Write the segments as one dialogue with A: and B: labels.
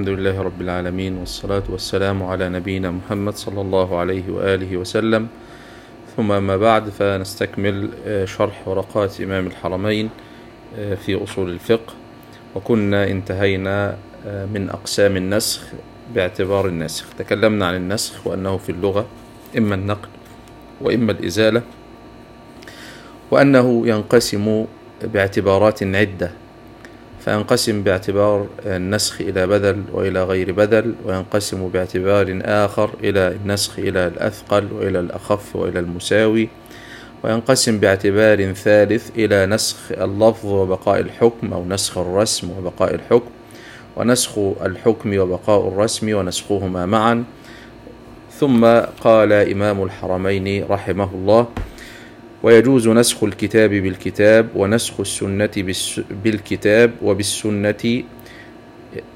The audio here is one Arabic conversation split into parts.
A: الحمد لله رب العالمين والصلاة والسلام على نبينا محمد صلى الله عليه وآله وسلم. ثم ما بعد فنستكمل شرح ورقات إمام الحرمين في أصول الفقه. وكنا انتهينا من أقسام النسخ باعتبار الناسخ تكلمنا عن النسخ وأنه في اللغة إما النقل وإما الإزالة وأنه ينقسم باعتبارات عدة. فينقسم باعتبار النسخ إلى بدل وإلى غير بدل وينقسم باعتبار آخر إلى النسخ إلى الأثقل وإلى الأخف وإلى المساوي وينقسم باعتبار ثالث إلى نسخ اللفظ وبقاء الحكم أو نسخ الرسم وبقاء الحكم ونسخ الحكم وبقاء الرسم ونسخهما معا. ثم قال إمام الحرمين رحمه الله ويجوز نسخ الكتاب بالكتاب ونسخ السنة بالكتاب وبالسنة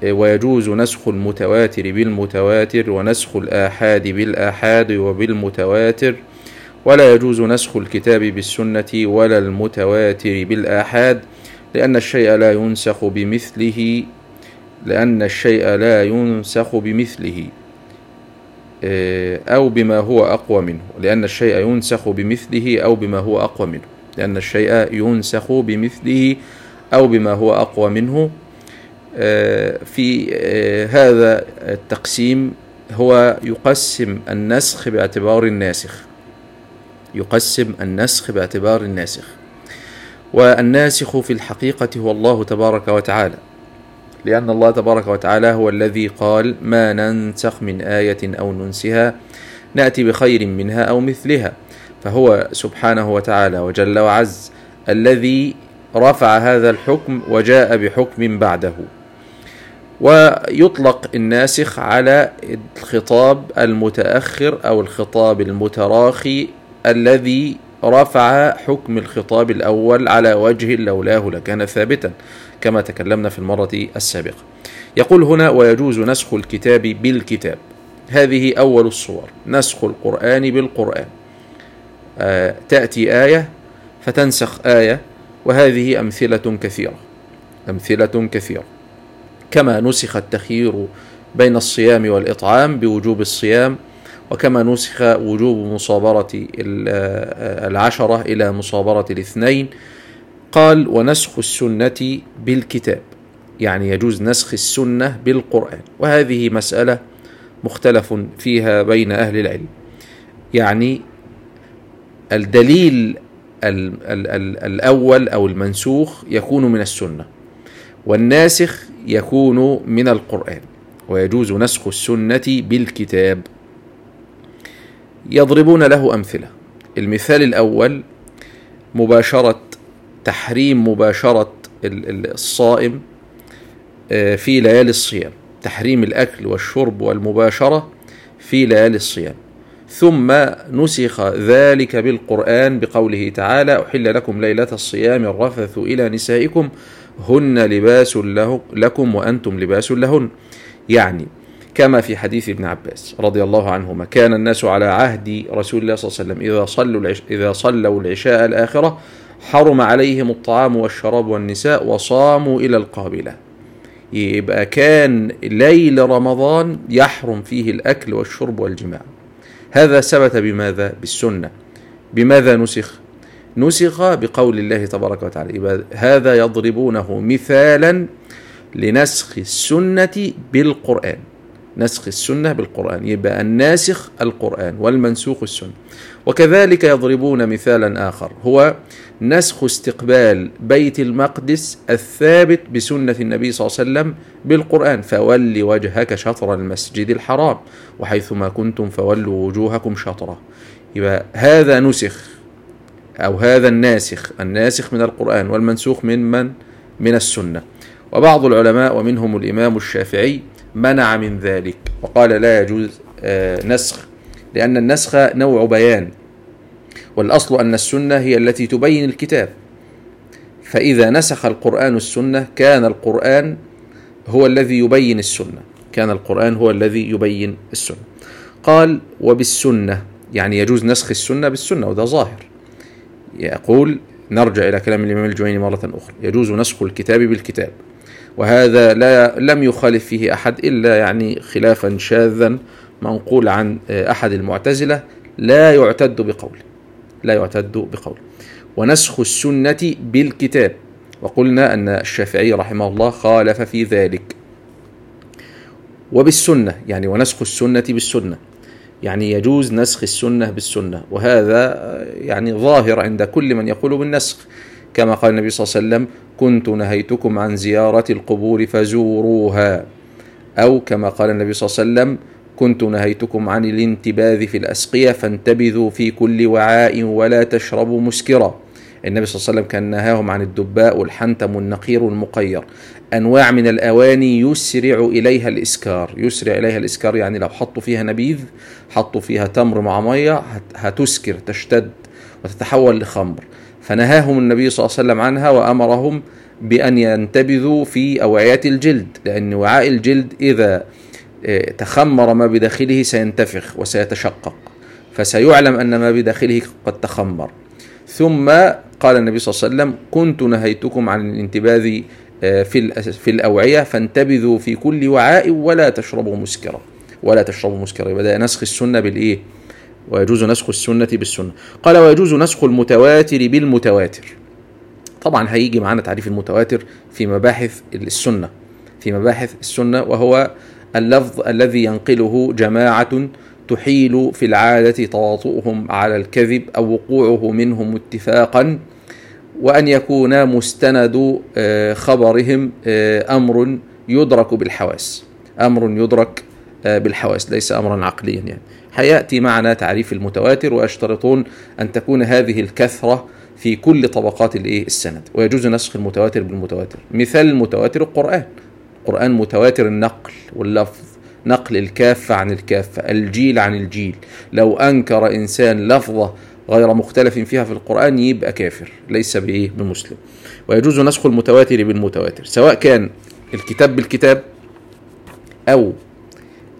A: ويجوز نسخ المتواتر بالمتواتر ونسخ الآحاد بالآحاد وبالمتواتر ولا يجوز نسخ الكتاب بالسنة ولا المتواتر بالآحاد لأن الشيء لا ينسخ بمثله لأن الشيء لا ينسخ بمثله. أو بما هو أقوى منه لأن الشيء ينسخ بمثله أو بما هو أقوى منه. لأن الشيء ينسخ بمثله أو بما هو أقوى منه. في هذا التقسيم هو يقسم النسخ باعتبار الناسخ. يقسم النسخ باعتبار الناسخ. والناسخ في الحقيقة هو الله تبارك وتعالى. لأن الله تبارك وتعالى هو الذي قال ما ننسخ من آية أو ننسها نأتي بخير منها أو مثلها. فهو سبحانه وتعالى وجل وعز الذي رفع هذا الحكم وجاء بحكم بعده. ويطلق الناسخ على الخطاب المتأخر أو الخطاب المتراخي الذي رفع حكم الخطاب الأول على وجه لولاه لكان ثابتا. كما تكلمنا في المرة السابقة. يقول هنا ويجوز نسخ الكتاب بالكتاب. هذه أول الصور. نسخ القرآن بالقرآن. آه تأتي آية فتنسخ آية وهذه أمثلة كثيرة. أمثلة كثيرة. كما نسخ التخيير بين الصيام والإطعام بوجوب الصيام وكما نسخ وجوب مصابرة العشرة إلى مصابرة الاثنين قال ونسخ السنة بالكتاب. يعني يجوز نسخ السنة بالقرآن. وهذه مسألة مختلف فيها بين أهل العلم. يعني الدليل ال ال ال الأول أو المنسوخ يكون من السنة والناسخ يكون من القرآن ويجوز نسخ السنة بالكتاب. يضربون له أمثلة. المثال الأول مباشرة تحريم مباشرة الصائم في ليالي الصيام تحريم الأكل والشرب والمباشرة في ليالي الصيام ثم نسخ ذلك بالقرآن بقوله تعالى أحل لكم ليلة الصيام الرفث إلى نسائكم هن لباس له لكم وأنتم لباس لهن يعني كما في حديث ابن عباس رضي الله عنهما كان الناس على عهد رسول الله صلى الله عليه وسلم إذا صلوا. إذا صلوا العشاء الآخرة حرم عليهم الطعام والشراب والنساء وصاموا إلى القابلة. يبقى كان ليل رمضان يحرم فيه الأكل والشرب والجماع. هذا ثبت بماذا؟ بالسنة. بماذا نسخ؟ نسخ بقول الله تبارك وتعالى. هذا يضربونه مثالا لنسخ السنة بالقرآن. نسخ السنة بالقرآن. يبقى الناسخ القرآن والمنسوخ السنة. وكذلك يضربون مثالا آخر. هو نسخ استقبال بيت المقدس الثابت بسنة النبي صلى الله عليه وسلم بالقرآن. فول وجهك شطر المسجد الحرام. وحيثما كنتم فولوا وجوهكم شطرة. يبقى هذا نسخ أو هذا الناسخ. الناسخ من القرآن والمنسوخ من من؟ من السنة. وبعض العلماء ومنهم الإمام الشافعي منع من ذلك. وقال لا يجوز نسخ لأن النسخ نوع بيان. والأصل أن السنة هي التي تبين الكتاب. فإذا نسخ القرآن السنة كان القرآن هو الذي يبين السنة. كان القرآن هو الذي يبين السنة. قال وبالسنة. يعني يجوز نسخ السنة بالسنة وده ظاهر. يقول نرجع إلى كلام الإمام الجويني مرة أخرى يجوز نسخ الكتاب بالكتاب. وهذا لا لم يخالف فيه أحد إلا يعني خلافا شاذا منقول عن أحد المعتزلة لا يعتد بقول لا يعتد بقول. ونسخ السنة بالكتاب وقلنا أن الشافعي رحمه الله خالف في ذلك. وبالسنة يعني ونسخ السنة بالسنة يعني يجوز نسخ السنة بالسنة. وهذا يعني ظاهر عند كل من يقول بالنسخ. كما قال النبي صلى الله عليه وسلم كنت نهيتكم عن زيارة القبور فزوروها. أو كما قال النبي صلى الله عليه وسلم كنت نهيتكم عن الانتباذ في الأسقية فانتبذوا في كل وعاء ولا تشربوا مسكرا. النبي صلى الله عليه وسلم كان نهاهم عن الدباء والحنتم والنقير والمقير. أنواع من الأواني يسرع إليها الإسكار. يسرع إليها الإسكار يعني لو حطوا فيها نبيذ حطوا فيها تمر مع مية هتسكر تشتد. وتتحول لخمر. فنهاهم النبي صلى الله عليه وسلم عنها وأمرهم بأن ينتبذوا في أوعية الجلد لأن وعاء الجلد إذا تخمر ما بداخله سينتفخ وسيتشقق فسيعلم أن ما بداخله قد تخمر. ثم قال النبي صلى الله عليه وسلم كنت نهيتكم عن الانتباذ في في الأوعية فانتبذوا في كل وعاء ولا تشربوا مسكرا ولا تشربوا مسكرا. يبقى نسخ السنة بالإيه؟ ويجوز نسخ السنة بالسنة. قال ويجوز نسخ المتواتر بالمتواتر. طبعا هيجي معانا تعريف المتواتر في مباحث السنة. في مباحث السنة وهو اللفظ الذي ينقله جماعة تحيل في العادة تواطؤهم على الكذب أو وقوعه منهم اتفاقا وأن يكون مستند خبرهم أمر يدرك بالحواس. أمر يدرك بالحواس ليس أمرا عقليا يعني. حياتي معنا تعريف المتواتر ويشترطون أن تكون هذه الكثرة في كل طبقات الإيه؟ السند. ويجوز نسخ المتواتر بالمتواتر. مثال المتواتر القرآن. القرآن متواتر النقل واللفظ نقل الكافة عن الكافة الجيل عن الجيل. لو أنكر إنسان لفظة غير مختلف فيها في القرآن يبقى كافر ليس بإيه؟ بمسلم. ويجوز نسخ المتواتر بالمتواتر. سواء كان الكتاب بالكتاب أو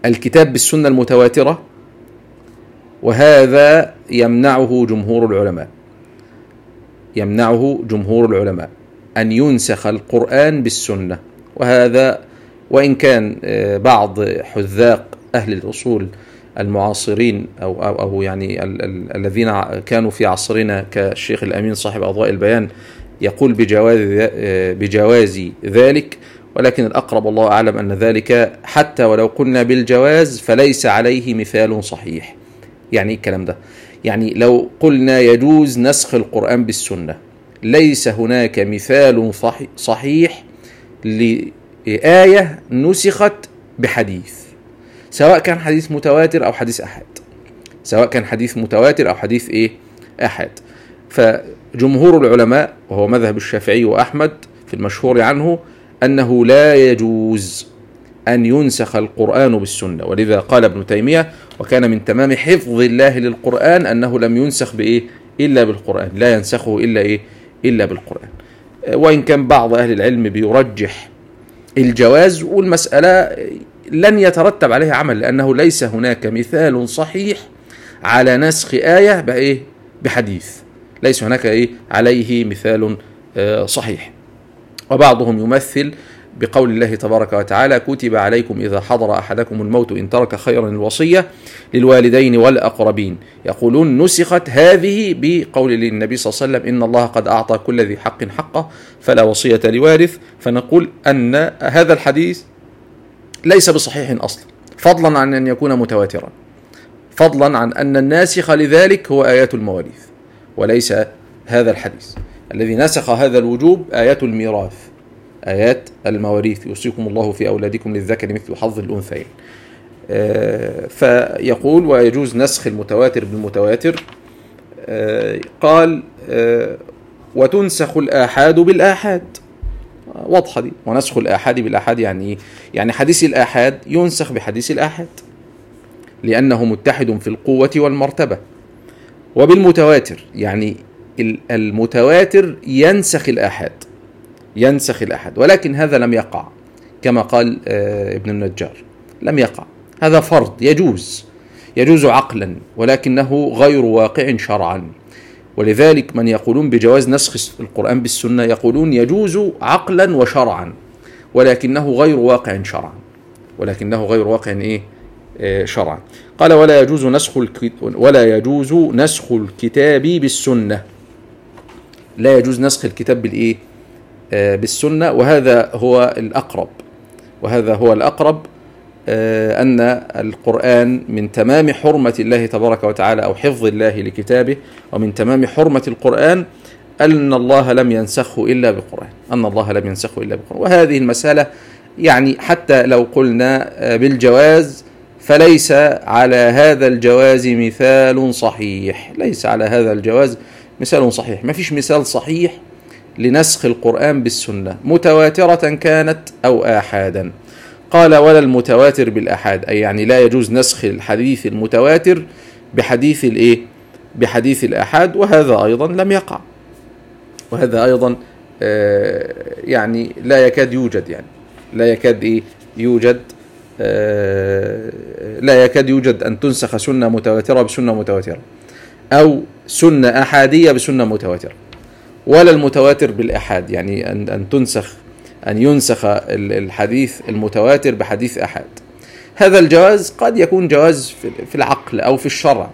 A: الكتاب بالسنة المتواترة وهذا يمنعه جمهور العلماء. يمنعه جمهور العلماء أن ينسخ القرآن بالسنة. وهذا وإن كان بعض حذاق أهل الأصول المعاصرين أو, أو, أو يعني ال ال الذين كانوا في عصرنا كالشيخ الأمين صاحب أضواء البيان يقول بجواز بجواز ذلك. ولكن الأقرب الله أعلم أن ذلك حتى ولو قلنا بالجواز فليس عليه مثال صحيح. يعني الكلام ده؟ يعني لو قلنا يجوز نسخ القرآن بالسنة ليس هناك مثال صحيح لآية نسخت بحديث سواء كان حديث متواتر أو حديث أحد. سواء كان حديث متواتر أو حديث إيه؟ أحد. فجمهور العلماء وهو مذهب الشافعي وأحمد في المشهور عنه أنه لا يجوز أن ينسخ القرآن بالسنة. ولذا قال ابن تيمية وكان من تمام حفظ الله للقرآن أنه لم ينسخ بإيه؟ إلا بالقرآن. لا ينسخه إلا إيه؟ إلا بالقرآن. وإن كان بعض أهل العلم بيرجح الجواز والمسألة لن يترتب عليها عمل لأنه ليس هناك مثال صحيح على نسخ آية بإيه؟ بحديث. ليس هناك إيه؟ عليه مثال صحيح. وبعضهم يمثل بقول الله تبارك وتعالى كتب عليكم إذا حضر أحدكم الموت إن ترك خيرا الوصية للوالدين والأقربين. يقولون نسخت هذه بقول النبي صلى الله عليه وسلم إن الله قد أعطى كل ذي حق حقه فلا وصية لوارث. فنقول أن هذا الحديث ليس بصحيح أصلا فضلا عن أن يكون متواترا. فضلا عن أن الناسخ لذلك هو آيات المواريث وليس هذا الحديث. الذي نسخ هذا الوجوب آيات الميراث. آيات المواريث يوصيكم الله في أولادكم للذكر مثل حظ الأنثيين. آه فيقول ويجوز نسخ المتواتر بالمتواتر. آه قال آه وتنسخ الآحاد بالآحاد. واضحة دي. ونسخ الآحاد بالآحاد يعني إيه؟ يعني حديث الآحاد ينسخ بحديث الآحاد. لأنه متحد في القوة والمرتبة. وبالمتواتر يعني المتواتر ينسخ الآحاد. ينسخ الأحد ولكن هذا لم يقع. كما قال ابن النجار لم يقع. هذا فرض يجوز يجوز عقلا ولكنه غير واقع شرعا. ولذلك من يقولون بجواز نسخ القرآن بالسنة يقولون يجوز عقلا وشرعا ولكنه غير واقع شرعا. ولكنه غير واقع إيه؟ آه، شرعا. قال ولا يجوز نسخ ولا يجوز نسخ الكتاب بالسنة. لا يجوز نسخ الكتاب بالإيه؟ آه، بالسنة وهذا هو الأقرب. وهذا هو الأقرب آه، أن القرآن من تمام حرمة الله تبارك وتعالى أو حفظ الله لكتابه ومن تمام حرمة القرآن أن الله لم ينسخه إلا بقرآن. أن الله لم ينسخه إلا بقرآن. وهذه المسألة يعني حتى لو قلنا بالجواز فليس على هذا الجواز مثال صحيح. ليس على هذا الجواز مثال صحيح. ما فيش مثال صحيح لنسخ القرآن بالسنة. متواترة كانت أو آحادا. قال ولا المتواتر بالآحاد. أي يعني لا يجوز نسخ الحديث المتواتر بحديث الإيه؟ بحديث الآحاد وهذا أيضا لم يقع. وهذا أيضا آه يعني لا يكاد يوجد يعني. لا يكاد إيه؟ يوجد آه لا يكاد يوجد أن تنسخ سنة متواترة بسنة متواترة أو سنة أحادية بسنة متواترة. ولا المتواتر بالأحاد. يعني أن أن تنسخ أن ينسخ الحديث المتواتر بحديث أحد هذا الجواز قد يكون جواز في العقل أو في الشرع.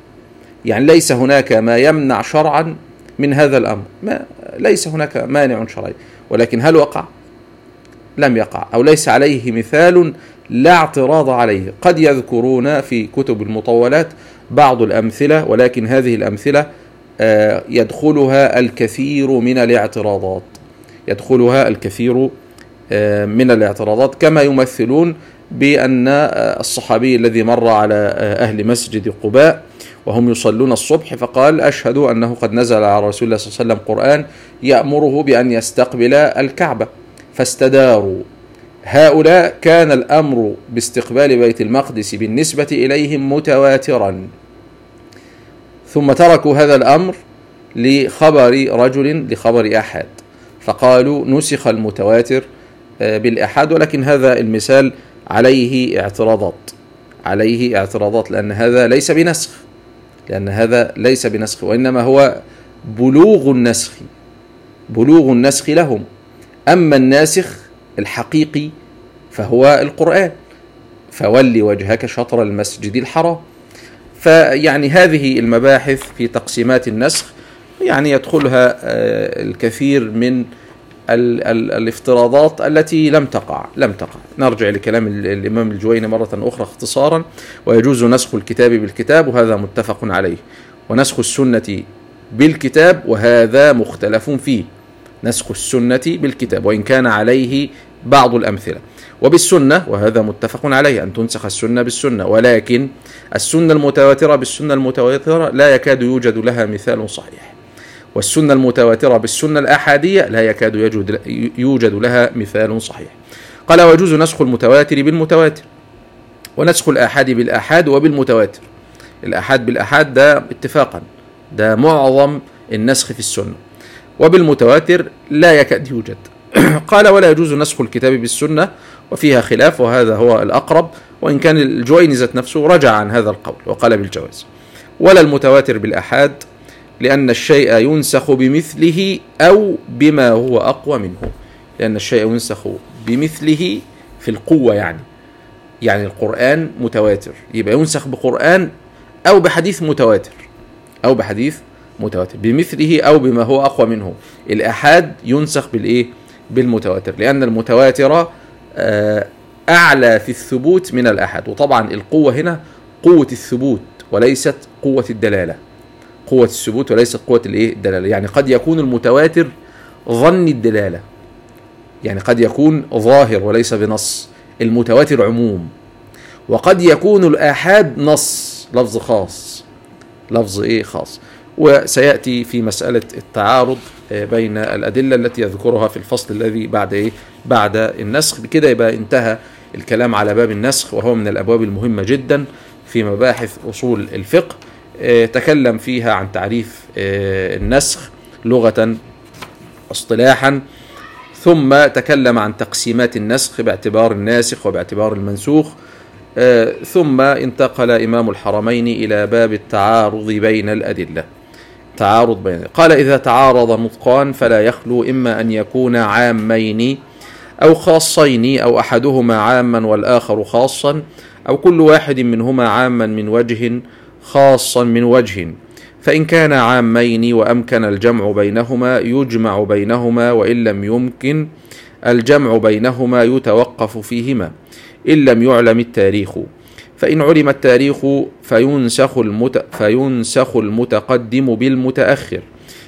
A: يعني ليس هناك ما يمنع شرعا من هذا الأمر. ما ليس هناك مانع شرعي. ولكن هل وقع؟ لم يقع. أو ليس عليه مثال لا اعتراض عليه. قد يذكرون في كتب المطولات بعض الأمثلة ولكن هذه الأمثلة يدخلها الكثير من الاعتراضات. يدخلها الكثير آه، من الاعتراضات كما يمثلون بأن آه، الصحابي الذي مر على أهل مسجد قباء وهم يصلون الصبح فقال أشهد أنه قد نزل على رسول الله صلى الله عليه وسلم قرآن يأمره بأن يستقبل الكعبة. فاستداروا. هؤلاء كان الأمر باستقبال بيت المقدس بالنسبة إليهم متواترا. ثم تركوا هذا الأمر لخبر رجل لخبر أحد. فقالوا نسخ المتواتر آه، بالأحد ولكن هذا المثال عليه اعتراضات. عليه اعتراضات لأن هذا ليس بنسخ. لأن هذا ليس بنسخ وإنما هو بلوغ النسخ. بلوغ النسخ لهم. أما الناسخ الحقيقي فهو القرآن. فول وجهك شطر المسجد الحرام. فيعني هذه المباحث في تقسيمات النسخ يعني يدخلها آه، الكثير من ال ال الافتراضات التي لم تقع لم تقع. نرجع لكلام الإمام الجويني مرة أخرى اختصارا ويجوز نسخ الكتاب بالكتاب وهذا متفق عليه. ونسخ السنة بالكتاب وهذا مختلف فيه. نسخ السنة بالكتاب وإن كان عليه بعض الأمثلة. وبالسنة وهذا متفق عليه أن تنسخ السنة بالسنة. ولكن السنة المتواترة بالسنة المتواترة لا يكاد يوجد لها مثال صحيح. والسنة المتواترة بالسنة الأحادية لا يكاد يوجد, يوجد لها مثال صحيح. قال ويجوز نسخ المتواتر بالمتواتر. ونسخ الآحاد بالآحاد وبالمتواتر. الآحاد بالآحاد ده اتفاقا. ده معظم النسخ في السنة. وبالمتواتر لا يكاد يوجد. قال ولا يجوز نسخ الكتاب بالسنة وفيها خلاف وهذا هو الأقرب وإن كان الجويني ذات نفسه رجع عن هذا القول وقال بالجواز. ولا المتواتر بالأحاد لأن الشيء ينسخ بمثله أو بما هو أقوى منه. لأن الشيء ينسخ بمثله في القوة يعني. يعني القرآن متواتر. يبقى ينسخ بقرآن أو بحديث متواتر. أو بحديث متواتر. بمثله أو بما هو أقوى منه. الأحاد ينسخ بالإيه؟ بالمتواتر لأن المتواتر آه، أعلى في الثبوت من الأحد. وطبعا القوة هنا قوة الثبوت وليست قوة الدلالة. قوة الثبوت وليست قوة الإيه؟ الدلالة. يعني قد يكون المتواتر ظن الدلالة. يعني قد يكون ظاهر وليس بنص. المتواتر عموم. وقد يكون الآحاد نص. لفظ خاص. لفظ إيه؟ خاص. وسيأتي في مسألة التعارض. بين الأدلة التي يذكرها في الفصل الذي بعد إيه؟ بعد النسخ. بكده يبقى انتهى الكلام على باب النسخ وهو من الأبواب المهمة جدا في مباحث أصول الفقه. آه، تكلم فيها عن تعريف آه، النسخ لغة اصطلاحا ثم تكلم عن تقسيمات النسخ باعتبار الناسخ وباعتبار المنسوخ. ثم انتقل إمام الحرمين إلى باب التعارض بين الأدلة. تعارض بين قال إذا تعارض نطقان فلا يخلو إما أن يكون عامين أو خاصين أو أحدهما عاما والآخر خاصا أو كل واحد منهما عاما من وجه خاصا من وجه. فإن كان عامين وأمكن الجمع بينهما يجمع بينهما وإن لم يمكن الجمع بينهما يتوقف فيهما. إن لم يعلم التاريخ. فإن علم التاريخ فينسخ, المت... فينسخ المتقدم بالمتأخر.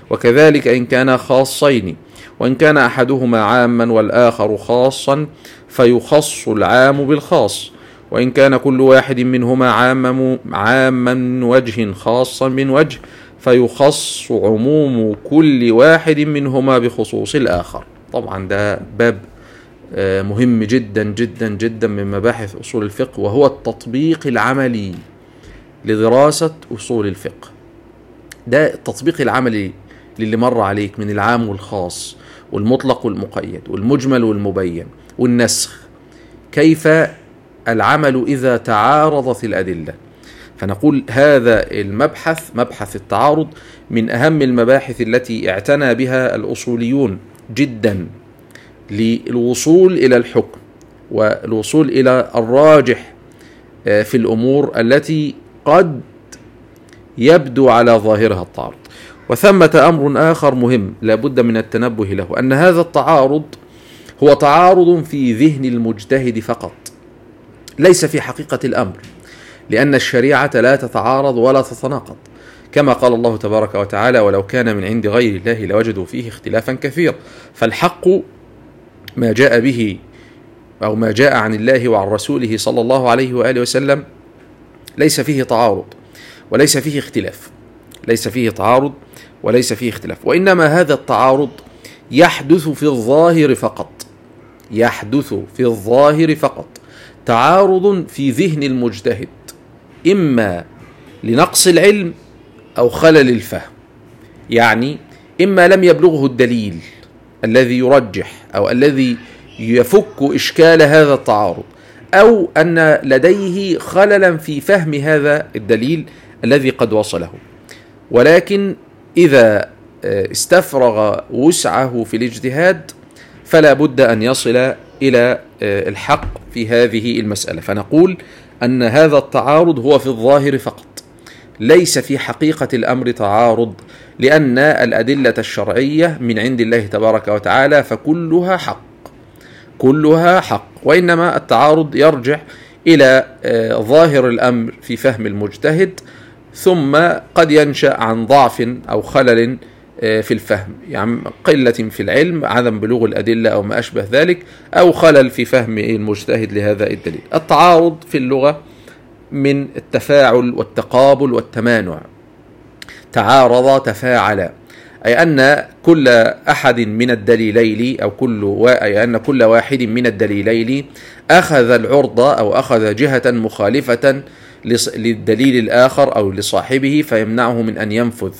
A: وكذلك إن كان خاصين وإن كان أحدهما عاما والآخر خاصا فيخص العام بالخاص. وإن كان كل واحد منهما عاما عاما من وجه خاصا من وجه فيخص عموم كل واحد منهما بخصوص الآخر. طبعا ده باب مهم جدا جدا جدا من مباحث أصول الفقه وهو التطبيق العملي لدراسة أصول الفقه. ده التطبيق العملي للي مر عليك من العام والخاص والمطلق والمقيد والمجمل والمبين والنسخ. كيف العمل إذا تعارضت الأدلة؟ فنقول هذا المبحث مبحث التعارض من أهم المباحث التي اعتنى بها الأصوليون جدا. للوصول إلى الحكم والوصول إلى الراجح آه، في الأمور التي قد يبدو على ظاهرها التعارض وثمة أمر آخر مهم لابد من التنبه له أن هذا التعارض هو تعارض في ذهن المجتهد فقط ليس في حقيقة الأمر لأن الشريعة لا تتعارض ولا تتناقض. كما قال الله تبارك وتعالى ولو كان من عند غير الله لوجدوا فيه اختلافا كثيرا فالحق ما جاء به أو ما جاء عن الله وعن رسوله صلى الله عليه وآله وسلم ليس فيه تعارض وليس فيه اختلاف ليس فيه تعارض وليس فيه اختلاف وإنما هذا التعارض يحدث في الظاهر فقط يحدث في الظاهر فقط تعارض في ذهن المجتهد إما لنقص العلم أو خلل الفهم يعني إما لم يبلغه الدليل. الذي يرجح أو الذي يفك إشكال هذا التعارض أو أن لديه خللا في فهم هذا الدليل الذي قد وصله. ولكن إذا آه، استفرغ وسعه في الاجتهاد فلا بد أن يصل إلى آه، الحق في هذه المسألة. فنقول أن هذا التعارض هو في الظاهر فقط. ليس في حقيقة الأمر تعارض لأن الأدلة الشرعية من عند الله تبارك وتعالى فكلها حق. كلها حق. وإنما التعارض يرجع إلى آه، ظاهر الأمر في فهم المجتهد ثم قد ينشأ عن ضعف أو خلل آه، في الفهم. يعني قلة في العلم عدم بلوغ الأدلة أو ما أشبه ذلك أو خلل في فهم المجتهد لهذا الدليل. التعارض في اللغة من التفاعل والتقابل والتمانع. تعارض تفاعل. أي أن كل أحد من الدليلين أو كل و... أي أن كل واحد من الدليلين أخذ العرض أو أخذ جهة مخالفة للدليل الآخر أو لصاحبه فيمنعه من أن ينفذ.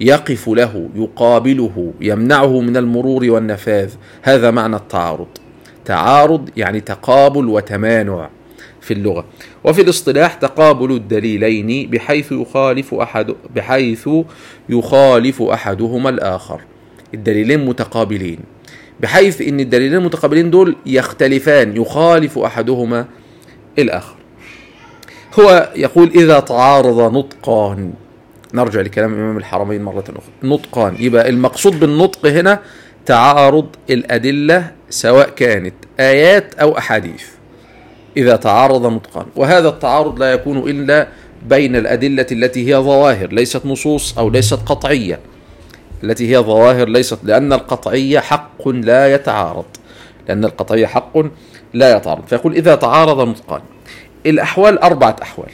A: يقف له يقابله يمنعه من المرور والنفاذ. هذا معنى التعارض. تعارض يعني تقابل وتمانع. في اللغة. وفي الاصطلاح تقابل الدليلين بحيث يخالف أحد بحيث يخالف أحدهما الآخر. الدليلين متقابلين. بحيث إن الدليلين المتقابلين دول يختلفان يخالف أحدهما الآخر. هو يقول إذا تعارض نطقان. نرجع لكلام إمام الحرمين مرة أخرى. نطقان. يبقى المقصود بالنطق هنا تعارض الأدلة سواء كانت آيات أو أحاديث. إذا تعارض نطقان وهذا التعارض لا يكون إلا بين الأدلة التي هي ظواهر ليست نصوص أو ليست قطعية. التي هي ظواهر ليست لأن القطعية حق لا يتعارض. لأن القطعية حق لا يتعارض. فيقول إذا تعارض نطقان الأحوال أربعة أحوال.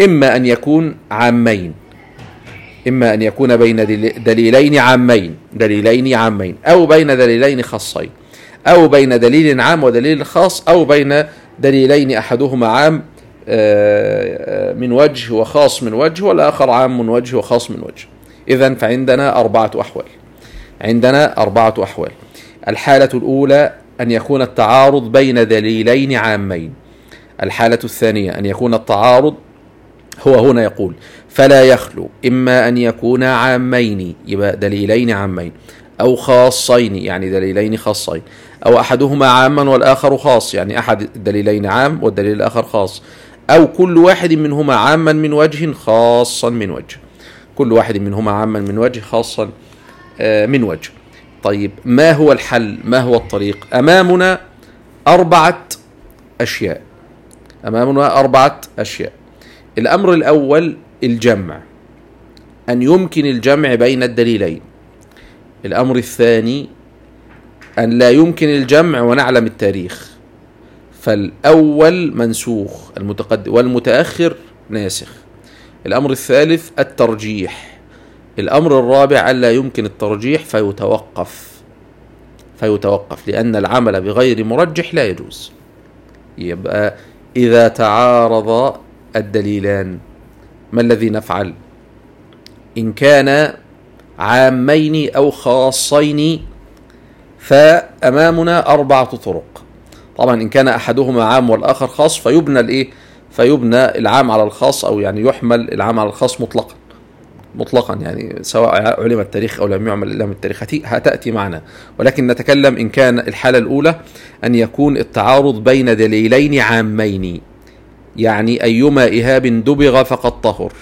A: إما أن يكون عامين. إما أن يكون بين دليلين عامين. دليلين عامين. أو بين دليلين خاصين. أو بين دليل عام ودليل خاص أو بين دليلين أحدهما عام آه، آه، من وجه وخاص من وجه والآخر عام من وجه وخاص من وجه. إذا فعندنا أربعة أحوال. عندنا أربعة أحوال. الحالة الأولى أن يكون التعارض بين دليلين عامين. الحالة الثانية أن يكون التعارض هو هنا يقول فلا يخلو إما أن يكون عامين يبقى دليلين عامين أو خاصين يعني دليلين خاصين. أو أحدهما عاما والآخر خاص يعني أحد الدليلين عام والدليل الآخر خاص. أو كل واحد منهما عاما من وجه خاصا من وجه. كل واحد منهما عاما من وجه خاصا آه، من وجه. طيب ما هو الحل؟ ما هو الطريق؟ أمامنا أربعة أشياء. أمامنا أربعة أشياء. الأمر الأول الجمع أن يمكن الجمع بين الدليلين. الأمر الثاني أن لا يمكن الجمع ونعلم التاريخ. فالأول منسوخ المتقدم والمتأخر ناسخ. الأمر الثالث الترجيح. الأمر الرابع أن لا يمكن الترجيح فيتوقف. فيتوقف لأن العمل بغير مرجح لا يجوز. يبقى إذا تعارض الدليلان ما الذي نفعل؟ إن كان عامين أو خاصين فأمامنا أربعة طرق. طبعا إن كان أحدهما عام والآخر خاص فيبنى الإيه؟ فيبنى العام على الخاص أو يعني يحمل العام على الخاص مطلقا. مطلقا يعني سواء علم التاريخ أو لم يعمل علم التاريخ. هتأتي معنا. ولكن نتكلم إن كان الحالة الأولى أن يكون التعارض بين دليلين عامين. يعني أيما اهاب دبغ فقد طهر.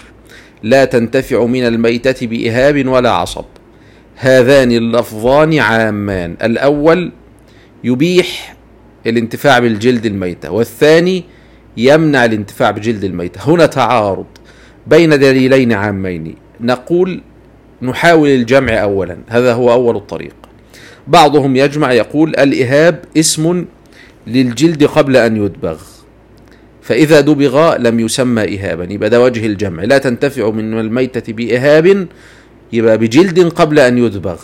A: لا تنتفع من الميتة باهاب ولا عصب. هذان اللفظان عامان. الأول يبيح الانتفاع بالجلد الميتة والثاني يمنع الانتفاع بجلد الميتة. هنا تعارض بين دليلين عامين. نقول نحاول الجمع اولا هذا هو أول الطريق. بعضهم يجمع يقول الإهاب اسم للجلد قبل أن يدبغ فإذا دبغ لم يسمى اهابا يبقى ده وجه الجمع. لا تنتفع من الميتة بإهاب يبقى بجلد قبل أن يدبغ.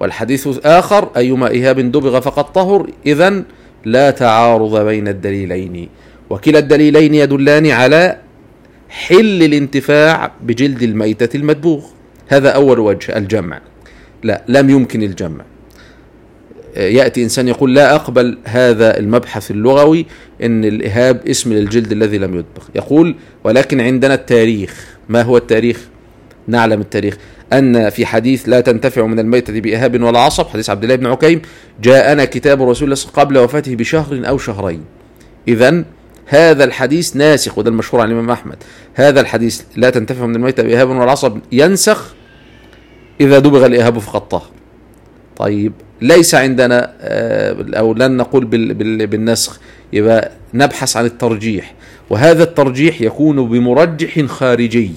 A: والحديث آخر أيما اهاب دبغ فقد طهر اذا لا تعارض بين الدليلين. وكلا الدليلين يدلان على حل الانتفاع بجلد الميتة المدبوغ. هذا أول وجه الجمع. لا لم يمكن الجمع. يأتي إنسان يقول لا أقبل هذا المبحث اللغوي إن الإهاب اسم للجلد الذي لم يدبغ. يقول ولكن عندنا التاريخ. ما هو التاريخ؟ نعلم التاريخ أن في حديث لا تنتفع من الميتة بإهاب ولا عصب حديث عبد الله بن عكيم جاءنا كتاب رسول الله قبل وفاته بشهر أو شهرين. إذا هذا الحديث ناسخ وده المشهور عن الإمام أحمد. هذا الحديث لا تنتفع من الميتة بإهاب والعصب ينسخ إذا دبغ الإهاب فقد طهر طيب ليس عندنا آه، أو لن نقول بالنسخ يبقى نبحث عن الترجيح. وهذا الترجيح يكون بمرجح خارجي.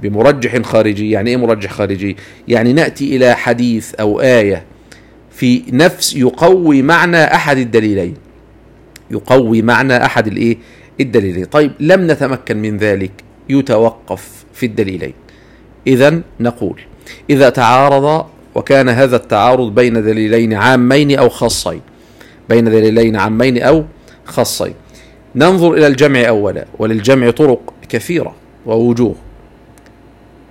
A: بمرجح خارجي. يعني إيه مرجح خارجي؟ يعني نأتي إلى حديث أو آية في نفس يقوي معنى أحد الدليلين. يقوي معنى أحد الإيه؟ الدليلين. طيب لم نتمكن من ذلك. يتوقف في الدليلين. اذا نقول إذا تعارض وكان هذا التعارض بين دليلين عامين أو خاصين. بين دليلين عامين أو خاصين. ننظر إلى الجمع اولا. وللجمع طرق كثيرة ووجوه.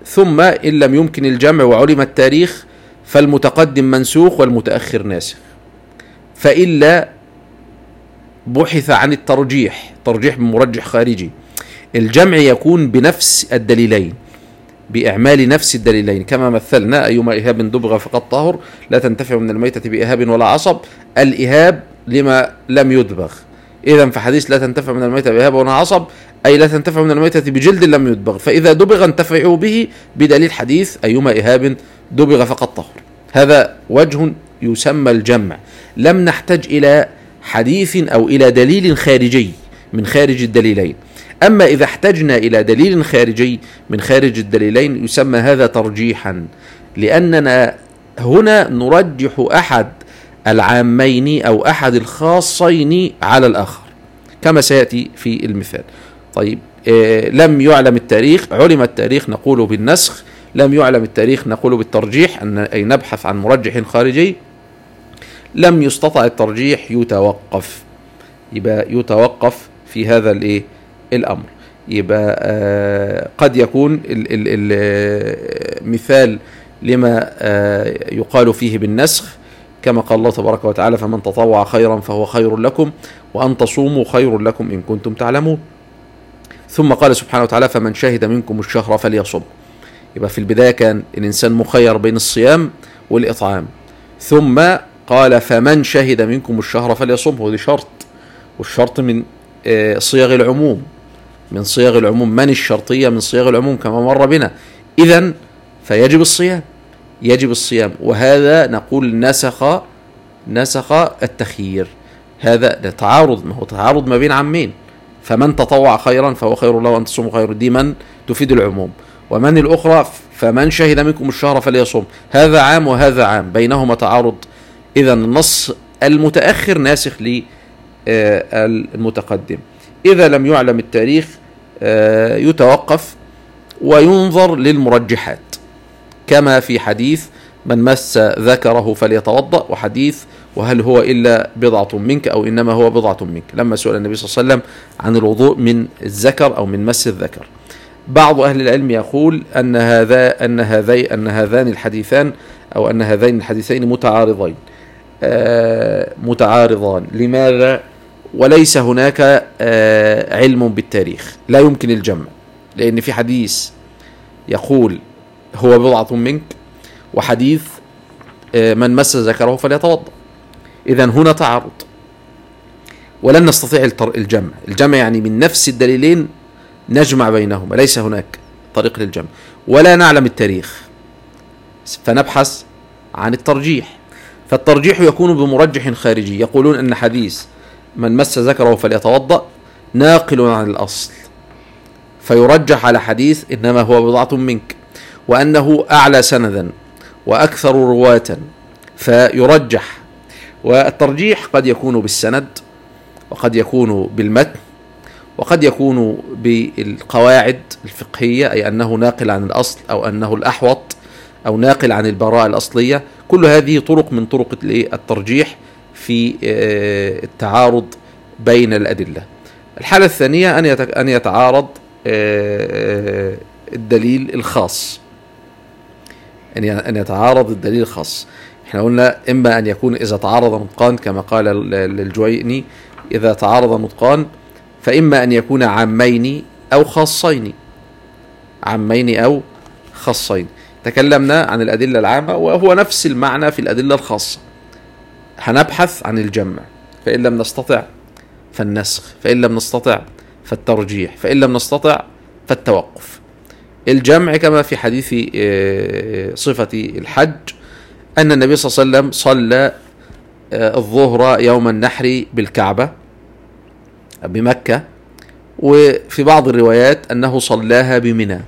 A: ثم إن لم يمكن الجمع وعلم التاريخ فالمتقدم منسوخ والمتأخر ناسخ. فإلا بحث عن الترجيح ترجيح بمرجح خارجي. الجمع يكون بنفس الدليلين بإعمال نفس الدليلين. كما مثلنا أيما إهاب دبغ فقد طهر لا تنتفع من الميتة بإهاب ولا عصب. الإهاب لما لم يدبغ. إذا فحديث لا تنتفع من الميتة بإهاب ولا عصب أي لا تنتفع من الميتة بجلد لم يدبغ فإذا دبغ انتفعوا به بدليل حديث أيما إهاب دبغ فقد طهر. هذا وجه يسمى الجمع. لم نحتج إلى حديث أو إلى دليل خارجي من خارج الدليلين. أما إذا احتجنا إلى دليل خارجي من خارج الدليلين يسمى هذا ترجيحا لأننا هنا نرجح أحد العامين أو أحد الخاصين على الآخر كما سيأتي في المثال. طيب إيه لم يعلم التاريخ علم التاريخ نقول بالنسخ لم يعلم التاريخ نقول بالترجيح أن أي نبحث عن مرجح خارجي لم يستطع الترجيح يتوقف. يبقى يتوقف في هذا الايه الأمر. يبقى آه قد يكون المثال لما آه يقال فيه بالنسخ كما قال الله تبارك وتعالى فمن تطوع خيرا فهو خير لكم وأن تصوموا خير لكم إن كنتم تعلمون. ثم قال سبحانه وتعالى فمن شهد منكم الشهر فليصم. يبقى في البداية كان الإنسان مخير بين الصيام والإطعام. ثم قال فمن شهد منكم الشهر فليصمه دي شرط والشرط من آه، صيغ العموم من صيغ العموم. من الشرطية؟ من صيغ العموم كما مر بنا. إذا فيجب الصيام. يجب الصيام. وهذا نقول نسخ نسخ التخيير. هذا تعارض ما هو تعارض ما بين عمين. فمن تطوع خيرا فهو خير له أن تصوموا خير دي. من تفيد العموم. ومن الأخرى فمن شهد منكم الشهر فليصوم. هذا عام وهذا عام. بينهما تعارض. إذا النص المتأخر ناسخ للمتقدم إذا لم يعلم التاريخ آه، يتوقف وينظر للمرجحات. كما في حديث من مس ذكره فليتوضأ وحديث وهل هو إلا بضعة منك أو إنما هو بضعة منك لما سئل النبي صلى الله عليه وسلم عن الوضوء من الذكر أو من مس الذكر. بعض أهل العلم يقول أن هذا أن هذي أن هذان الحديثان أو أن هذين الحديثين متعارضين. آه متعارضان. لماذا؟ وليس هناك آه علم بالتاريخ. لا يمكن الجمع. لأن في حديث يقول هو بضعة منك وحديث آه من مس ذكره فليتوضأ. إذا هنا تعارض. ولن نستطيع الجمع. الجمع يعني من نفس الدليلين نجمع بينهما. ليس هناك طريق للجمع. ولا نعلم التاريخ. فنبحث عن الترجيح. فالترجيح يكون بمرجح خارجي. يقولون أن حديث من مس ذكره فليتوضأ ناقل عن الأصل. فيرجح على حديث إنما هو بضعة منك. وأنه أعلى سندا وأكثر رواة فيرجح. والترجيح قد يكون بالسند وقد يكون بالمتن وقد يكون بالقواعد الفقهية أي أنه ناقل عن الأصل أو أنه الأحوط أو ناقل عن البراءة الأصلية. كل هذه طرق من طرق الترجيح في آه، التعارض بين الأدلة. الحالة الثانية أن يتعارض آه، آه، الدليل الخاص. أن يتعارض الدليل الخاص. إحنا قلنا إما أن يكون إذا تعارض نطقان كما قال الجويني إذا تعارض نطقان فإما أن يكون عامين أو خاصين. عامين أو خاصين. تكلمنا عن الأدلة العامة وهو نفس المعنى في الأدلة الخاصة. هنبحث عن الجمع. فإن لم نستطع فالنسخ فإن لم نستطع فالترجيح فإن لم نستطع فالتوقف. الجمع كما في حديث آه، صفة الحج أن النبي صلى الله عليه وسلم صلى آه، الظهر يوم النحر بالكعبة بمكة وفي بعض الروايات أنه صلاها بمنى.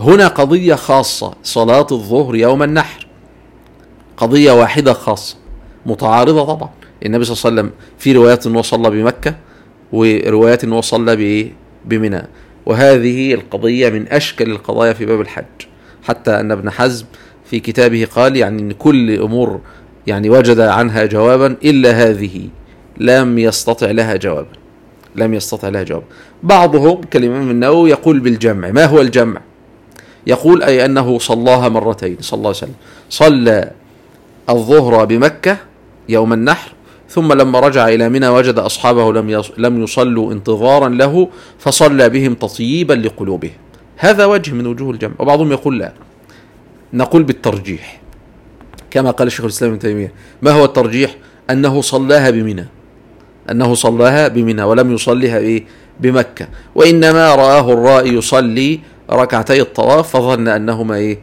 A: هنا قضية خاصة صلاة الظهر يوم النحر. قضية واحدة خاصة متعارضة طبعا. النبي صلى الله عليه وسلم في روايات أنه صلى بمكة وروايات أنه صلى بمنى. وهذه القضية من أشكل القضايا في باب الحج. حتى أن ابن حزم في كتابه قال يعني أن كل أمور يعني وجد عنها جوابا إلا هذه. لم يستطع لها جوابا. لم يستطع لها جواب بعضهم كالإمام النووي يقول بالجمع. ما هو الجمع؟ يقول أي أنه صلاها مرتين. صلى الله عليه وسلم. صلى الظهر بمكة يوم النحر ثم لما رجع إلى منى وجد أصحابه لم لم يصلوا انتظارا له فصلى بهم تطييبا لقلوبهم هذا وجه من وجوه الجمع. وبعضهم يقول لا. نقول بالترجيح. كما قال الشيخ الإسلام ابن تيمية ما هو الترجيح؟ أنه صلاها بمنى. أنه صلاها بمنى ولم يصليها إيه بمكة. وإنما رآه الرائي يصلي ركعتي الطواف فظن أنهما إيه؟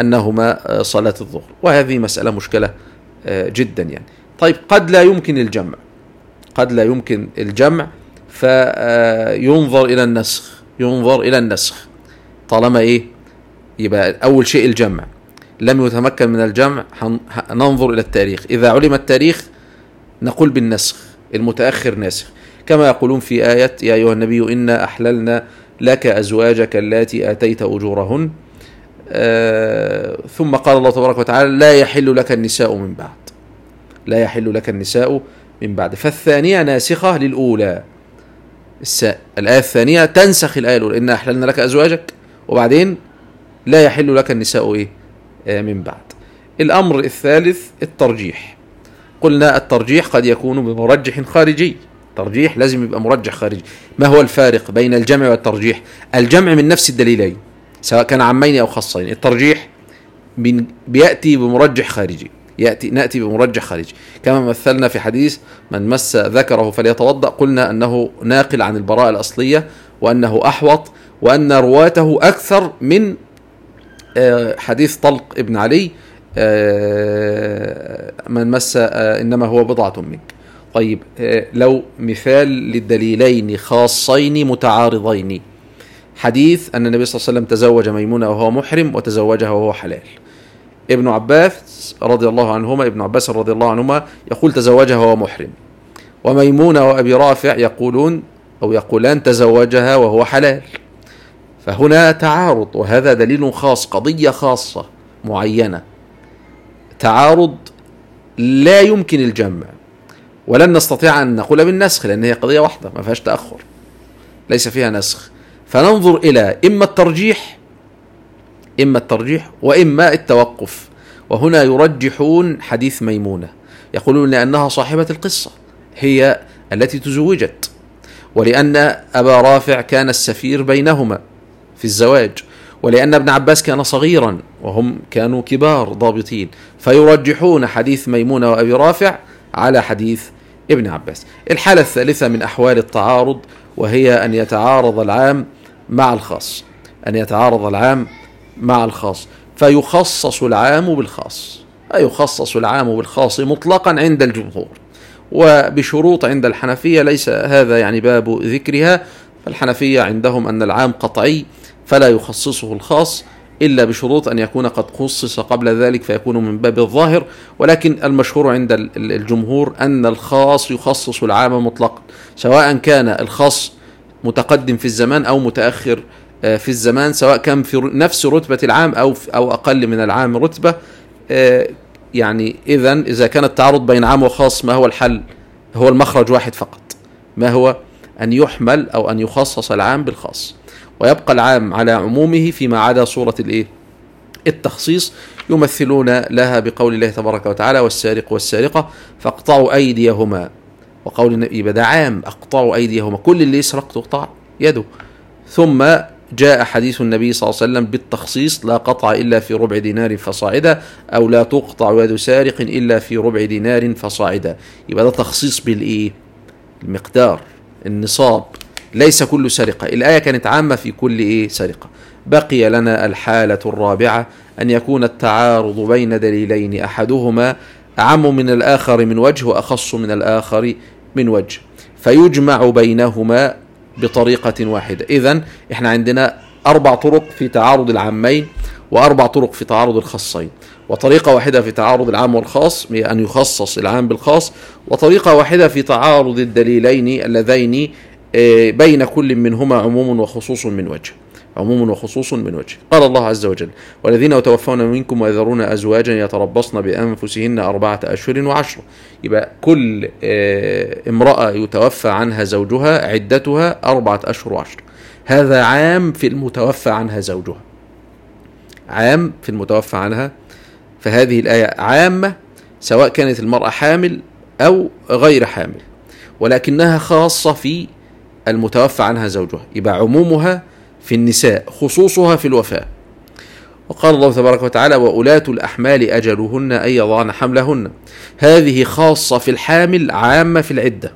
A: أنهما آه، صلاة الظهر. وهذه مسألة مشكلة آه، جدا يعني. طيب قد لا يمكن الجمع. قد لا يمكن الجمع فينظر إلى النسخ ينظر إلى النسخ. طالما إيه؟ يبقى أول شيء الجمع. لم يتمكن من الجمع ننظر إلى التاريخ. إذا علم التاريخ نقول بالنسخ المتأخر ناسخ. كما يقولون في آية يا أيها النبي إنا أحللنا لك أزواجك اللاتي آتيت أجورهن. آه ثم قال الله تبارك وتعالى لا يحل لك النساء من بعد. لا يحل لك النساء من بعد. فالثانية ناسخة للأولى. الآية الثانية تنسخ الآية الأولى. إنا أحللنا لك أزواجك. وبعدين لا يحل لك النساء إيه؟ آه من بعد. الأمر الثالث الترجيح. قلنا الترجيح قد يكون بمرجح خارجي. ترجيح لازم يبقى مرجح خارجي. ما هو الفارق بين الجمع والترجيح؟ الجمع من نفس الدليلين سواء كان عمين أو خاصين. الترجيح بيأتي بمرجح خارجي. يأتي نأتي بمرجح خارجي. كما مثلنا في حديث من مس ذكره فليتوضأ قلنا أنه ناقل عن البراءة الأصلية وأنه أحوط وأن رواته أكثر من آه، حديث طلق ابن علي آه، من مس آه، إنما هو بضعة منك. طيب لو مثال للدليلين خاصين متعارضين. حديث أن النبي صلى الله عليه وسلم تزوج ميمونة وهو محرم وتزوجها وهو حلال. ابن عباس رضي الله عنهما ابن عباس رضي الله عنهما يقول تزوجها وهو محرم. وميمونة وأبي رافع يقولون أو يقولان تزوجها وهو حلال. فهنا تعارض وهذا دليل خاص قضية خاصة معينة. تعارض لا يمكن الجمع. ولن نستطيع أن نقول بالنسخ لأن هي قضية واحدة ما فيهاش تأخر. ليس فيها نسخ. فننظر إلى إما الترجيح إما الترجيح وإما التوقف. وهنا يرجحون حديث ميمونة. يقولون لأنها صاحبة القصة هي التي تزوجت. ولأن أبا رافع كان السفير بينهما في الزواج. ولأن ابن عباس كان صغيرا وهم كانوا كبار ضابطين. فيرجحون حديث ميمونة وأبي رافع على حديث ابن عباس. الحالة الثالثة من أحوال التعارض وهي أن يتعارض العام مع الخاص. أن يتعارض العام مع الخاص. فيخصص العام بالخاص. يخصص العام بالخاص مطلقا عند الجمهور. وبشروط عند الحنفية ليس هذا يعني باب ذكرها. فالحنفية عندهم أن العام قطعي فلا يخصصه الخاص إلا بشروط أن يكون قد خصص قبل ذلك فيكون من باب الظاهر. ولكن المشهور عند الجمهور أن الخاص يخصص العام مطلقا سواء كان الخاص متقدم في الزمان أو متأخر في الزمان سواء كان في نفس رتبة العام أو أو أقل من العام رتبة آه، يعني إذا إذا كان التعارض بين عام وخاص ما هو الحل؟ هو المخرج واحد فقط. ما هو؟ أن يحمل أو أن يخصص العام بالخاص. ويبقى العام على عمومه فيما عدا صورة الإيه؟ التخصيص. يمثلون لها بقول الله تبارك وتعالى والسارق والسارقة فاقطعوا أيديهما. وقول النبي ده عام أقطعوا أيديهما. كل اللي يسرق تقطع يده. ثم جاء حديث النبي صلى الله عليه وسلم بالتخصيص لا قطع إلا في ربع دينار فصاعدا أو لا تقطع يد سارق إلا في ربع دينار فصاعدا يبقى ده تخصيص بالإيه؟ المقدار النصاب. ليس كل سرقة. الآية كانت عامة في كل إيه؟ سرقة. بقي لنا الحالة الرابعة أن يكون التعارض بين دليلين أحدهما أعم من الآخر من وجه وأخص من الآخر من وجه. فيجمع بينهما بطريقة واحدة. إذا إحنا عندنا أربع طرق في تعارض العامين وأربع طرق في تعارض الخاصين. وطريقة واحدة في تعارض العام والخاص أن يخصص العام بالخاص. وطريقة واحدة في تعارض الدليلين اللذين آه، بين كل منهما عموم وخصوص من وجه. عموم وخصوص من وجه قال الله عز وجل والذين يتوفون منكم ويذرون أزواجا يتربصن بأنفسهن أربعة أشهر وعشرة يبقى كل آه، امرأة يتوفى عنها زوجها عدتها أربعة أشهر وعشرة هذا عام في المتوفى عنها زوجها. عام في المتوفى عنها. فهذه الآية عامة سواء كانت المرأة حامل أو غير حامل ولكنها خاصة في المتوفى عنها زوجها. يبقى عمومها في النساء خصوصها في الوفاة. وقال الله تبارك وتعالى وأولاة الأحمال أجلهن أن يضعن حملهن. هذه خاصة في الحامل عامة في العدة.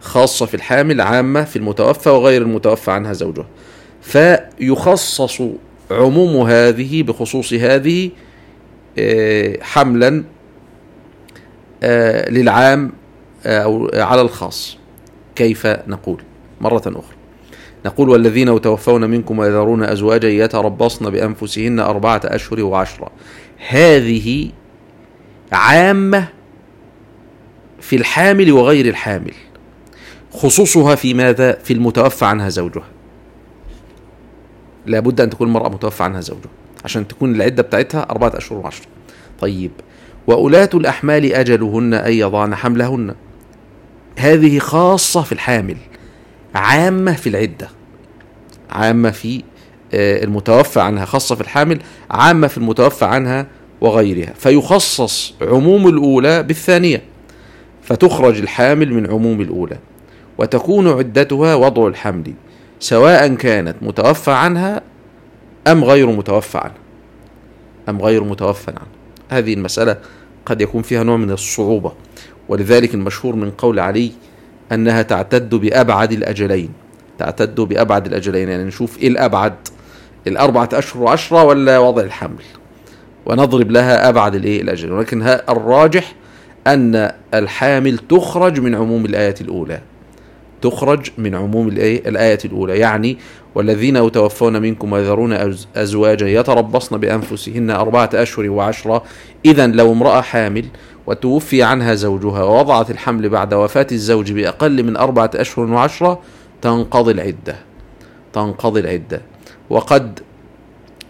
A: خاصة في الحامل عامة في المتوفى وغير المتوفى عنها زوجها. فيخصص عموم هذه بخصوص هذه آه، حملا آه، للعام آه، أو على الخاص كيف نقول؟ مرة أخرى. نقول والذين يتوفون منكم ويذرون أزواجا يتربصن بأنفسهن أربعة أشهر وعشرة. هذه عامة في الحامل وغير الحامل. خصوصها في ماذا؟ في المتوفى عنها زوجها. لابد أن تكون المرأة متوفى عنها زوجها. عشان تكون العدة بتاعتها أربعة أشهر وعشرة. طيب. وأولاة الأحمال أجلهن أن يضعن حملهن. هذه خاصة في الحامل. عامة في العدة عامة في آه، المتوفى عنها خاصة في الحامل عامة في المتوفى عنها وغيرها. فيخصص عموم الأولى بالثانية فتخرج الحامل من عموم الأولى وتكون عدتها وضع الحمل سواء كانت متوفى عنها أم غير متوفى عنها. أم غير متوفى عنها. هذه المسألة قد يكون فيها نوع من الصعوبة ولذلك المشهور من قول علي أنها تعتد بأبعد الأجلين. تعتد بأبعد الأجلين يعني نشوف إيه الأبعد. الأربعة أشهر وعشرة ولا وضع الحمل. ونضرب لها أبعد الإيه؟ الأجل ولكن الراجح أن الحامل تخرج من عموم الآية الأولى. تخرج من عموم الآية, الآية الأولى. يعني والذين يتوفون منكم ويذرون أزواجا يتربصن بأنفسهن أربعة أشهر وعشرة. إذا لو امرأة حامل وتوفي عنها زوجها ووضعت الحمل بعد وفاة الزوج بأقل من أربعة أشهر وعشرة تنقضي العدة. تنقضي العدة. وقد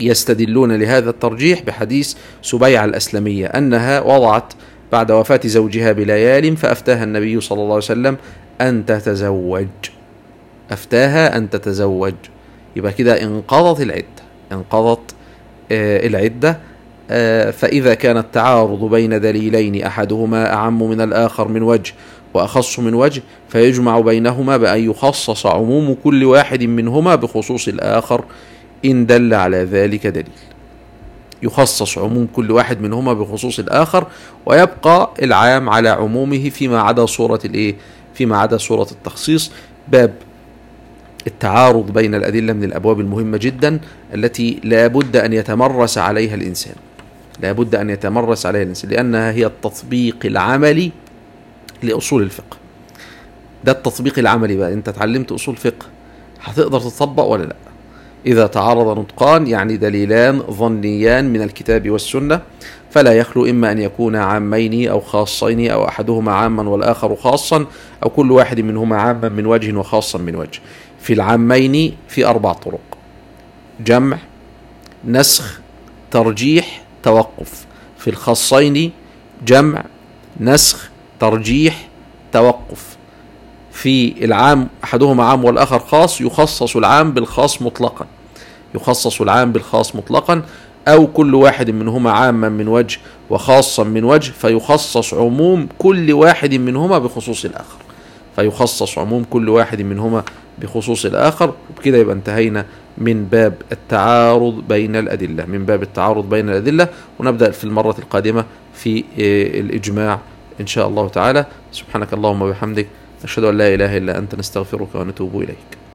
A: يستدلون لهذا الترجيح بحديث سبيعة الأسلمية أنها وضعت بعد وفاة زوجها بليال فأفتاها النبي صلى الله عليه وسلم أن تتزوج. أفتاها أن تتزوج. يبقى كده انقضت العدة. انقضت آه العدة. آه فإذا كان التعارض بين دليلين أحدهما أعم من الآخر من وجه وأخص من وجه فيجمع بينهما بأن يخصص عموم كل واحد منهما بخصوص الآخر إن دل على ذلك دليل. يخصص عموم كل واحد منهما بخصوص الآخر ويبقى العام على عمومه فيما عدا صورة الإيه؟ فيما عدا صورة التخصيص باب التعارض بين الأدلة من الأبواب المهمة جدا التي لا بد أن يتمرس عليها الإنسان. لا بد أن يتمرس عليها الإنسان لأنها هي التطبيق العملي لأصول الفقه. ده التطبيق العملي بقى أنت اتعلمت أصول فقه هتقدر تطبق ولا لأ؟ إذا تعارض نطقان يعني دليلان ظنيان من الكتاب والسنة فلا يخلو إما أن يكون عامين أو خاصين أو أحدهما عاما والآخر خاصا أو كل واحد منهما عاما من وجه وخاصا من وجه. في العامين في أربع طرق. جمع نسخ ترجيح توقف. في الخاصين جمع نسخ ترجيح توقف. في العام أحدهما عام والآخر خاص يخصص العام بالخاص مطلقا. يخصص العام بالخاص مطلقا. أو كل واحد منهما عاما من وجه وخاصا من وجه فيخصص عموم كل واحد منهما بخصوص الآخر. فيخصص عموم كل واحد منهما بخصوص الآخر. وبكده يبقى انتهينا من باب التعارض بين الأدلة من باب التعارض بين الأدلة. ونبدأ في المرة القادمة في الإجماع إن شاء الله تعالى. سبحانك اللهم وبحمدك نشهد أن لا إله إلا أنت نستغفرك ونتوب إليك.